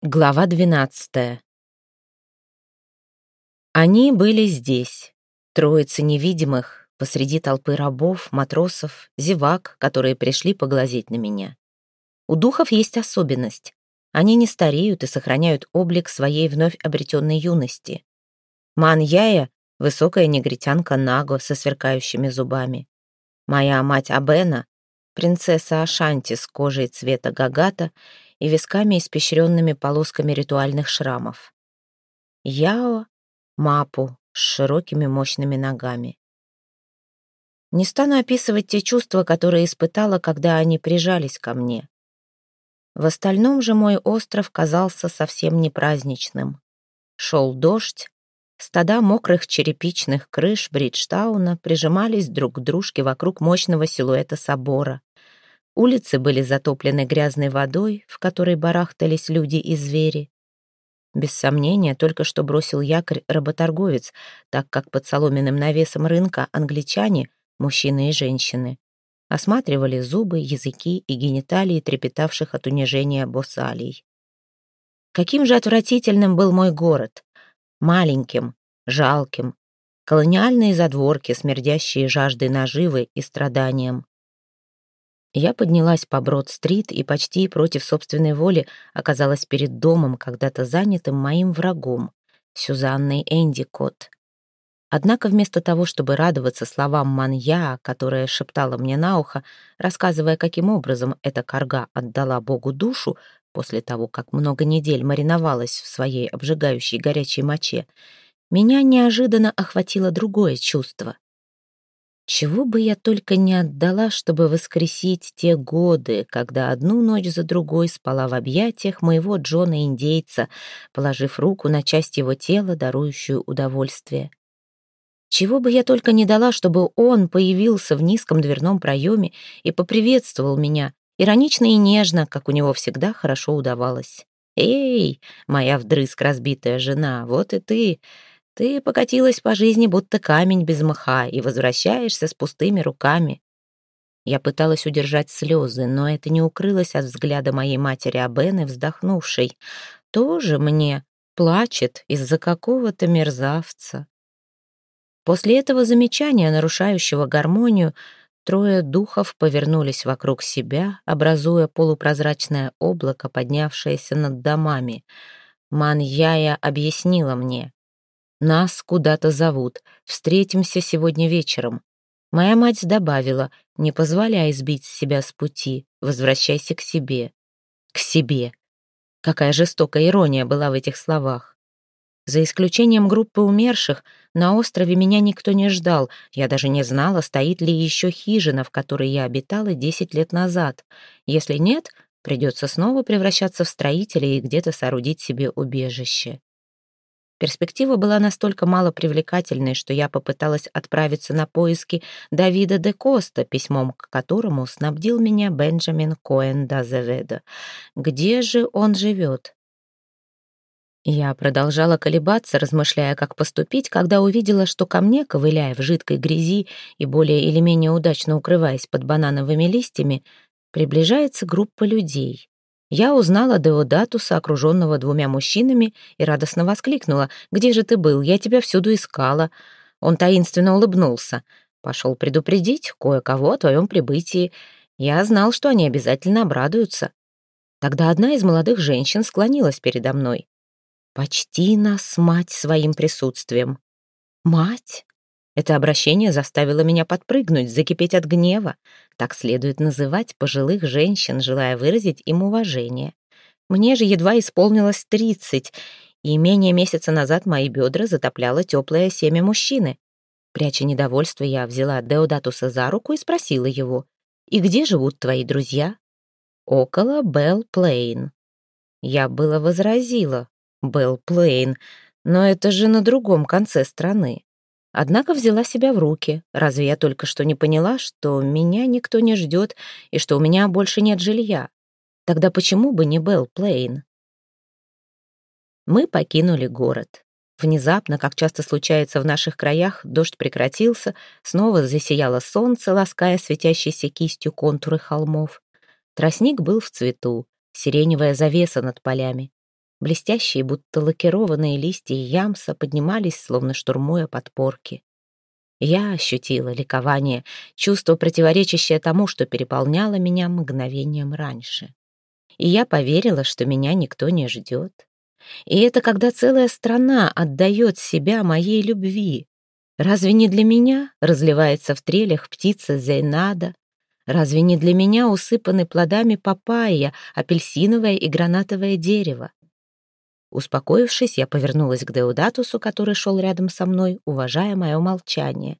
Глава двенадцатая. Они были здесь, троица невидимых, посреди толпы рабов, матросов, зевак, которые пришли поглазеть на меня. У духов есть особенность. Они не стареют и сохраняют облик своей вновь обретенной юности. Маньяя — высокая негритянка Наго со сверкающими зубами. Моя мать Абена — принцесса Ашанти с кожей цвета гагата — и висками, испещренными полосками ритуальных шрамов. Яо — мапу с широкими мощными ногами. Не стану описывать те чувства, которые испытала, когда они прижались ко мне. В остальном же мой остров казался совсем не праздничным. Шел дождь, стада мокрых черепичных крыш Бриджтауна прижимались друг к дружке вокруг мощного силуэта собора. Улицы были затоплены грязной водой, в которой барахтались люди и звери. Без сомнения, только что бросил якорь работорговец, так как под соломенным навесом рынка англичане, мужчины и женщины, осматривали зубы, языки и гениталии трепетавших от унижения боссалий. Каким же отвратительным был мой город! Маленьким, жалким, колониальные задворки, смердящие жаждой наживы и страданием. Я поднялась по Брод-стрит и почти против собственной воли оказалась перед домом, когда-то занятым моим врагом, Сюзанной Эндикот. Однако вместо того, чтобы радоваться словам Манья, которая шептала мне на ухо, рассказывая, каким образом эта корга отдала Богу душу после того, как много недель мариновалась в своей обжигающей горячей моче, меня неожиданно охватило другое чувство. Чего бы я только не отдала, чтобы воскресить те годы, когда одну ночь за другой спала в объятиях моего Джона-индейца, положив руку на часть его тела, дарующую удовольствие. Чего бы я только не дала, чтобы он появился в низком дверном проеме и поприветствовал меня, иронично и нежно, как у него всегда хорошо удавалось. «Эй, моя вдрызг разбитая жена, вот и ты!» Ты покатилась по жизни, будто камень без мха, и возвращаешься с пустыми руками. Я пыталась удержать слезы, но это не укрылось от взгляда моей матери Абены, вздохнувшей. Тоже мне плачет из-за какого-то мерзавца. После этого замечания, нарушающего гармонию, трое духов повернулись вокруг себя, образуя полупрозрачное облако, поднявшееся над домами. Маньяя объяснила мне. Нас куда-то зовут. Встретимся сегодня вечером. Моя мать добавила, не позволяй сбить себя с пути, возвращайся к себе. К себе. Какая жестокая ирония была в этих словах. За исключением группы умерших, на острове меня никто не ждал. Я даже не знала, стоит ли еще хижина, в которой я обитала десять лет назад. Если нет, придется снова превращаться в строителя и где-то соорудить себе убежище. Перспектива была настолько малопривлекательной, что я попыталась отправиться на поиски Давида де Коста, письмом к которому снабдил меня Бенджамин Коэн Дазеведа. Где же он живет? Я продолжала колебаться, размышляя, как поступить, когда увидела, что ко мне, ковыляя в жидкой грязи и более или менее удачно укрываясь под банановыми листьями, приближается группа людей. Я узнала Деодатуса, окруженного двумя мужчинами, и радостно воскликнула. «Где же ты был? Я тебя всюду искала». Он таинственно улыбнулся. «Пошел предупредить кое-кого о твоем прибытии. Я знал, что они обязательно обрадуются». Тогда одна из молодых женщин склонилась передо мной. «Почти нас, мать, своим присутствием». «Мать?» Это обращение заставило меня подпрыгнуть, закипеть от гнева. Так следует называть пожилых женщин, желая выразить им уважение. Мне же едва исполнилось тридцать, и менее месяца назад мои бедра затопляло теплое семя мужчины. Пряча недовольство, я взяла Деодатуса за руку и спросила его, «И где живут твои друзья?» «Около Белл Плейн». Я было возразила, Белл Плейн, но это же на другом конце страны. Однако взяла себя в руки. Разве я только что не поняла, что меня никто не ждет и что у меня больше нет жилья? Тогда почему бы не Белл Плейн? Мы покинули город. Внезапно, как часто случается в наших краях, дождь прекратился, снова засияло солнце, лаская светящейся кистью контуры холмов. Тростник был в цвету, сиреневая завеса над полями. Блестящие, будто лакированные листья ямса поднимались, словно штурмуя подпорки. Я ощутила ликование, чувство, противоречащее тому, что переполняло меня мгновением раньше. И я поверила, что меня никто не ждет. И это когда целая страна отдает себя моей любви. Разве не для меня разливается в трелях птица Зейнада? Разве не для меня усыпаны плодами папайя, апельсиновое и гранатовое дерево? Успокоившись, я повернулась к Деудатусу, который шел рядом со мной, уважая мое молчание.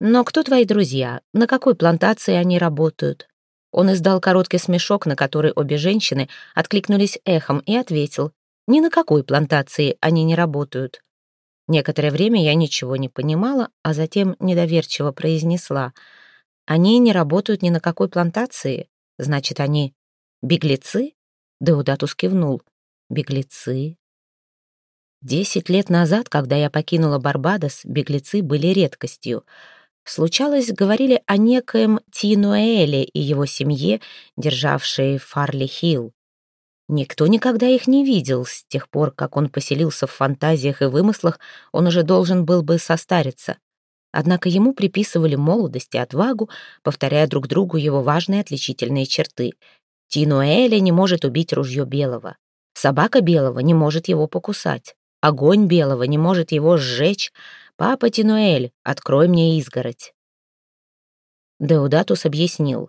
«Но кто твои друзья? На какой плантации они работают?» Он издал короткий смешок, на который обе женщины откликнулись эхом, и ответил, «Ни на какой плантации они не работают». Некоторое время я ничего не понимала, а затем недоверчиво произнесла, «Они не работают ни на какой плантации? Значит, они беглецы?» Деудатус кивнул беглецы. Десять лет назад, когда я покинула Барбадос, беглецы были редкостью. Случалось, говорили о некоем Тинуэле и его семье, державшей Фарли-Хилл. Никто никогда их не видел. С тех пор, как он поселился в фантазиях и вымыслах, он уже должен был бы состариться. Однако ему приписывали молодость и отвагу, повторяя друг другу его важные отличительные черты. Тинуэля не может убить ружье белого. Собака белого не может его покусать. Огонь белого не может его сжечь. Папа Тинуэль, открой мне изгородь. Деудатус объяснил.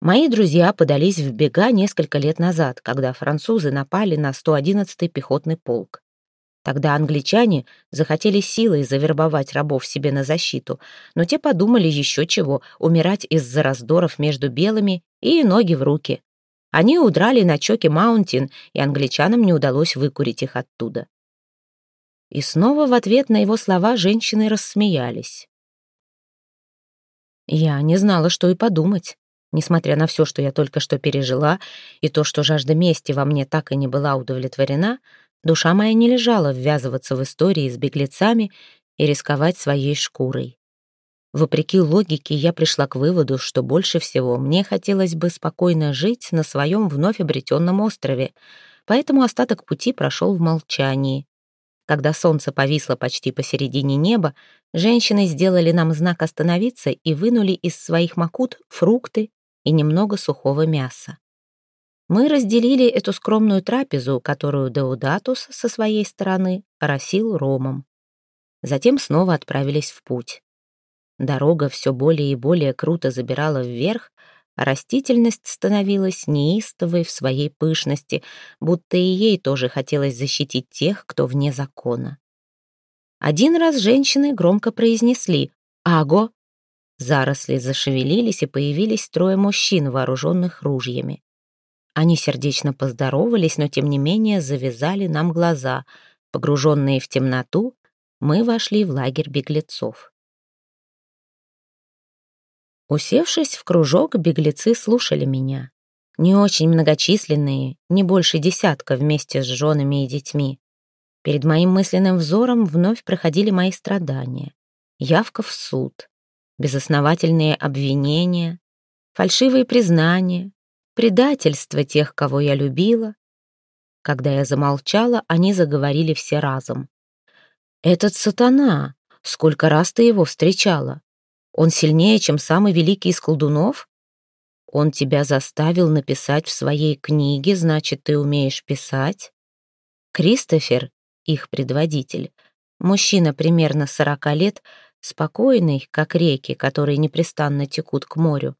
Мои друзья подались в бега несколько лет назад, когда французы напали на 111-й пехотный полк. Тогда англичане захотели силой завербовать рабов себе на защиту, но те подумали еще чего, умирать из-за раздоров между белыми и ноги в руки. Они удрали на Чоки Маунтин, и англичанам не удалось выкурить их оттуда. И снова в ответ на его слова женщины рассмеялись. Я не знала, что и подумать. Несмотря на все, что я только что пережила, и то, что жажда мести во мне так и не была удовлетворена, душа моя не лежала ввязываться в истории с беглецами и рисковать своей шкурой. Вопреки логике, я пришла к выводу, что больше всего мне хотелось бы спокойно жить на своем вновь обретенном острове, поэтому остаток пути прошел в молчании. Когда солнце повисло почти посередине неба, женщины сделали нам знак остановиться и вынули из своих макут фрукты и немного сухого мяса. Мы разделили эту скромную трапезу, которую Деудатус со своей стороны оросил ромом. Затем снова отправились в путь. Дорога все более и более круто забирала вверх, а растительность становилась неистовой в своей пышности, будто и ей тоже хотелось защитить тех, кто вне закона. Один раз женщины громко произнесли «Аго!». Заросли зашевелились, и появились трое мужчин, вооруженных ружьями. Они сердечно поздоровались, но тем не менее завязали нам глаза. Погруженные в темноту, мы вошли в лагерь беглецов. Усевшись в кружок, беглецы слушали меня. Не очень многочисленные, не больше десятка вместе с женами и детьми. Перед моим мысленным взором вновь проходили мои страдания. Явка в суд, безосновательные обвинения, фальшивые признания, предательство тех, кого я любила. Когда я замолчала, они заговорили все разом. «Этот сатана! Сколько раз ты его встречала? Он сильнее, чем самый великий из колдунов? Он тебя заставил написать в своей книге, значит, ты умеешь писать? Кристофер, их предводитель, мужчина примерно сорока лет, спокойный, как реки, которые непрестанно текут к морю,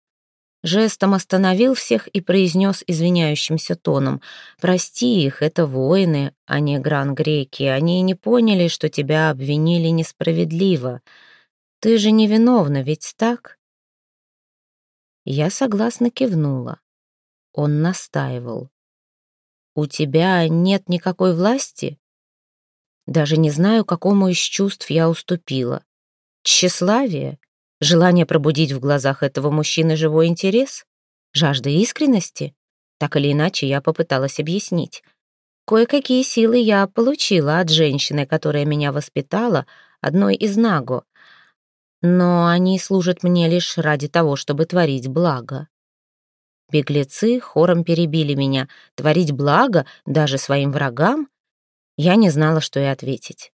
жестом остановил всех и произнес извиняющимся тоном. «Прости их, это воины, а не гран-греки. Они не поняли, что тебя обвинили несправедливо. Ты же невиновна, ведь так?» Я согласно кивнула. Он настаивал. «У тебя нет никакой власти?» Даже не знаю, какому из чувств я уступила. Тщеславие? Желание пробудить в глазах этого мужчины живой интерес? Жажда искренности? Так или иначе, я попыталась объяснить. Кое-какие силы я получила от женщины, которая меня воспитала, одной из Наго, но они служат мне лишь ради того, чтобы творить благо. Беглецы хором перебили меня. Творить благо даже своим врагам? Я не знала, что и ответить.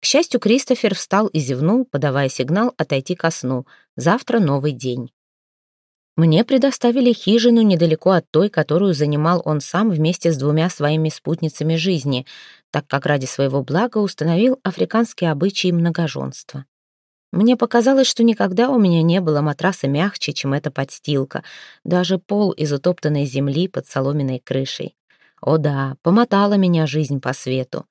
К счастью, Кристофер встал и зевнул, подавая сигнал отойти ко сну. Завтра новый день. Мне предоставили хижину недалеко от той, которую занимал он сам вместе с двумя своими спутницами жизни, так как ради своего блага установил африканские обычаи многоженства. Мне показалось, что никогда у меня не было матраса мягче, чем эта подстилка, даже пол из утоптанной земли под соломенной крышей. О да, помотала меня жизнь по свету.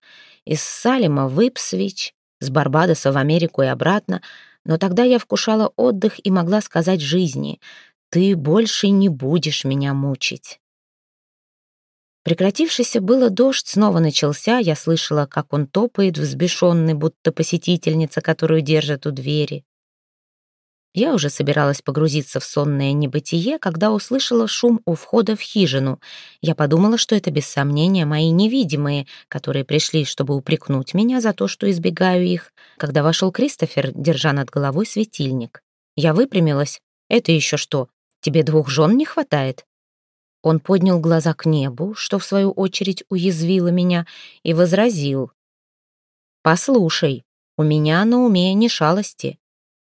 Из Салема в Ипсвич, с Барбадоса в Америку и обратно, но тогда я вкушала отдых и могла сказать жизни — ты больше не будешь меня мучить. Прекратившийся было дождь снова начался, я слышала, как он топает, взбешенный, будто посетительница, которую держат у двери. Я уже собиралась погрузиться в сонное небытие, когда услышала шум у входа в хижину. Я подумала, что это без сомнения мои невидимые, которые пришли, чтобы упрекнуть меня за то, что избегаю их, когда вошел Кристофер, держа над головой светильник. Я выпрямилась. Это еще что? Тебе двух жен не хватает?» Он поднял глаза к небу, что, в свою очередь, уязвило меня, и возразил. «Послушай, у меня на уме не шалости».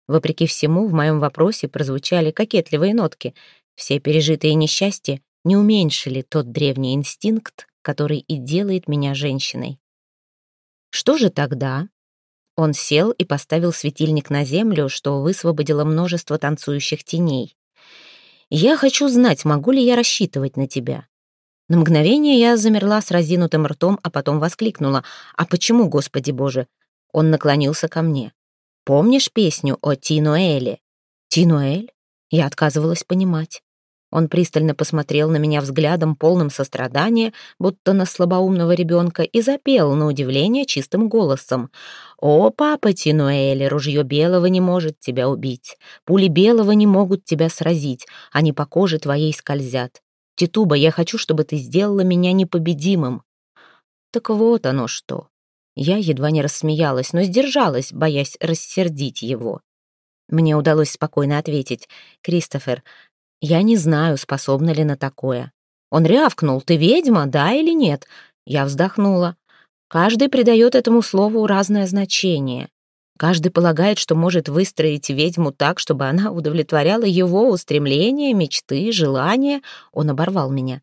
Вопреки всему, в моем вопросе прозвучали кокетливые нотки. Все пережитые несчастья не уменьшили тот древний инстинкт, который и делает меня женщиной. Что же тогда? Он сел и поставил светильник на землю, что высвободило множество танцующих теней. Я хочу знать, могу ли я рассчитывать на тебя». На мгновение я замерла с разинутым ртом, а потом воскликнула. «А почему, Господи Боже?» Он наклонился ко мне. «Помнишь песню о Тинуэле?» «Тинуэль?» Я отказывалась понимать. Он пристально посмотрел на меня взглядом, полным сострадания, будто на слабоумного ребенка, и запел, на удивление, чистым голосом. «О, папа Тинуэле, ружье белого не может тебя убить, пули белого не могут тебя сразить, они по коже твоей скользят. Титуба, я хочу, чтобы ты сделала меня непобедимым». Так вот оно что. Я едва не рассмеялась, но сдержалась, боясь рассердить его. Мне удалось спокойно ответить. «Кристофер, я не знаю, способна ли на такое. Он рявкнул, ты ведьма, да или нет? Я вздохнула. Каждый придает этому слову разное значение. Каждый полагает, что может выстроить ведьму так, чтобы она удовлетворяла его устремления, мечты, желания. Он оборвал меня.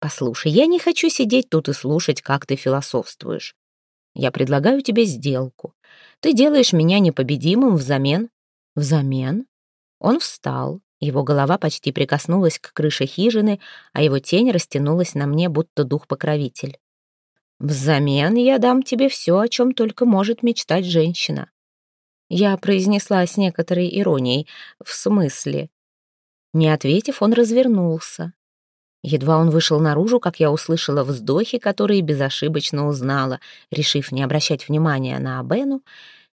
«Послушай, я не хочу сидеть тут и слушать, как ты философствуешь. Я предлагаю тебе сделку. Ты делаешь меня непобедимым взамен». «Взамен?» Он встал, его голова почти прикоснулась к крыше хижины, а его тень растянулась на мне, будто дух-покровитель. «Взамен я дам тебе все, о чем только может мечтать женщина». Я произнесла с некоторой иронией. «В смысле?» Не ответив, он развернулся. Едва он вышел наружу, как я услышала вздохи, которые безошибочно узнала. Решив не обращать внимания на Абену,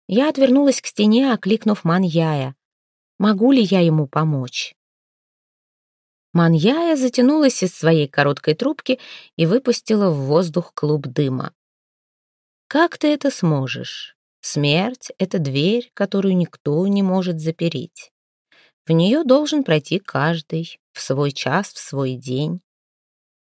я отвернулась к стене, окликнув Маньяя. Могу ли я ему помочь? Маньяя затянулась из своей короткой трубки и выпустила в воздух клуб дыма. «Как ты это сможешь? Смерть — это дверь, которую никто не может запереть. В нее должен пройти каждый, в свой час, в свой день.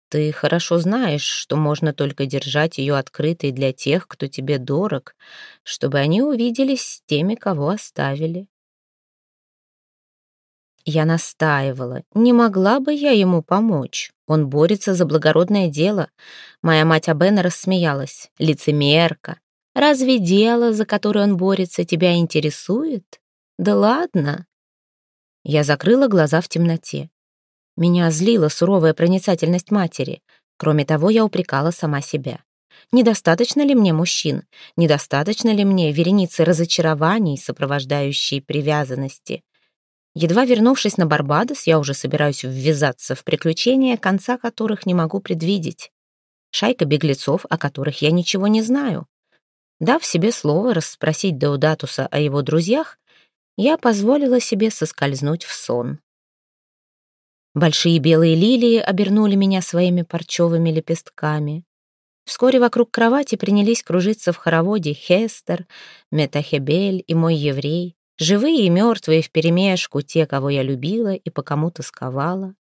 Ты хорошо знаешь, что можно только держать ее открытой для тех, кто тебе дорог, чтобы они увиделись с теми, кого оставили. Я настаивала. Не могла бы я ему помочь? Он борется за благородное дело. Моя мать Абена рассмеялась. Лицемерка. Разве дело, за которое он борется, тебя интересует? Да ладно. Я закрыла глаза в темноте. Меня злила суровая проницательность матери. Кроме того, я упрекала сама себя. Недостаточно ли мне мужчин? Недостаточно ли мне вереницы разочарований, сопровождающей привязанности? Едва вернувшись на Барбадос, я уже собираюсь ввязаться в приключения, конца которых не могу предвидеть. Шайка беглецов, о которых я ничего не знаю. Дав себе слово расспросить Деудатуса о его друзьях, я позволила себе соскользнуть в сон. Большие белые лилии обернули меня своими парчевыми лепестками. Вскоре вокруг кровати принялись кружиться в хороводе Хестер, Метахебель и мой еврей, Живые и мертвые вперемешку, те, кого я любила и по кому тосковала.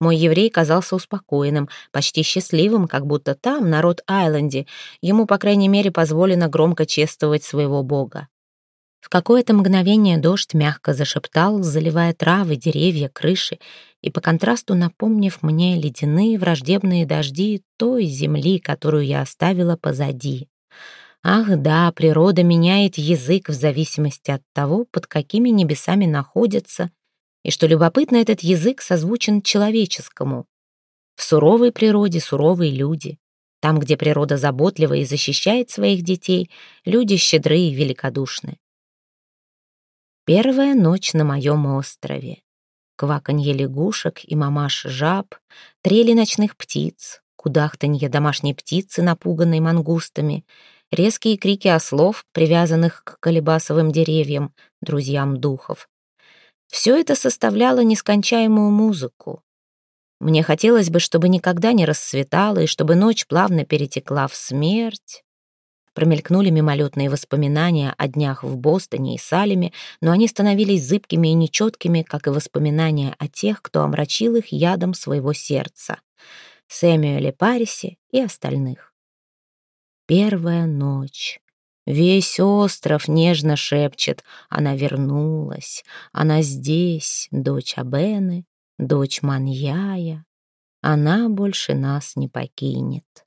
Мой еврей казался успокоенным, почти счастливым, как будто там, на Рот-Айленде, ему, по крайней мере, позволено громко чествовать своего бога. В какое-то мгновение дождь мягко зашептал, заливая травы, деревья, крыши, и по контрасту напомнив мне ледяные враждебные дожди той земли, которую я оставила позади. Ах да, природа меняет язык в зависимости от того, под какими небесами находится, и что любопытно, этот язык созвучен человеческому. В суровой природе суровые люди. Там, где природа заботлива и защищает своих детей, люди щедры и великодушны. Первая ночь на моем острове. Кваканье лягушек и мамаш жаб, трели ночных птиц, кудахтанье домашней птицы, напуганной мангустами, резкие крики ослов, привязанных к колебасовым деревьям, друзьям духов. Все это составляло нескончаемую музыку. Мне хотелось бы, чтобы никогда не рассветало и чтобы ночь плавно перетекла в смерть, Промелькнули мимолетные воспоминания о днях в Бостоне и Салеме, но они становились зыбкими и нечеткими, как и воспоминания о тех, кто омрачил их ядом своего сердца. Сэмюэле Парисе и остальных. Первая ночь. Весь остров нежно шепчет «Она вернулась, она здесь, дочь Абены, дочь Маньяя, она больше нас не покинет».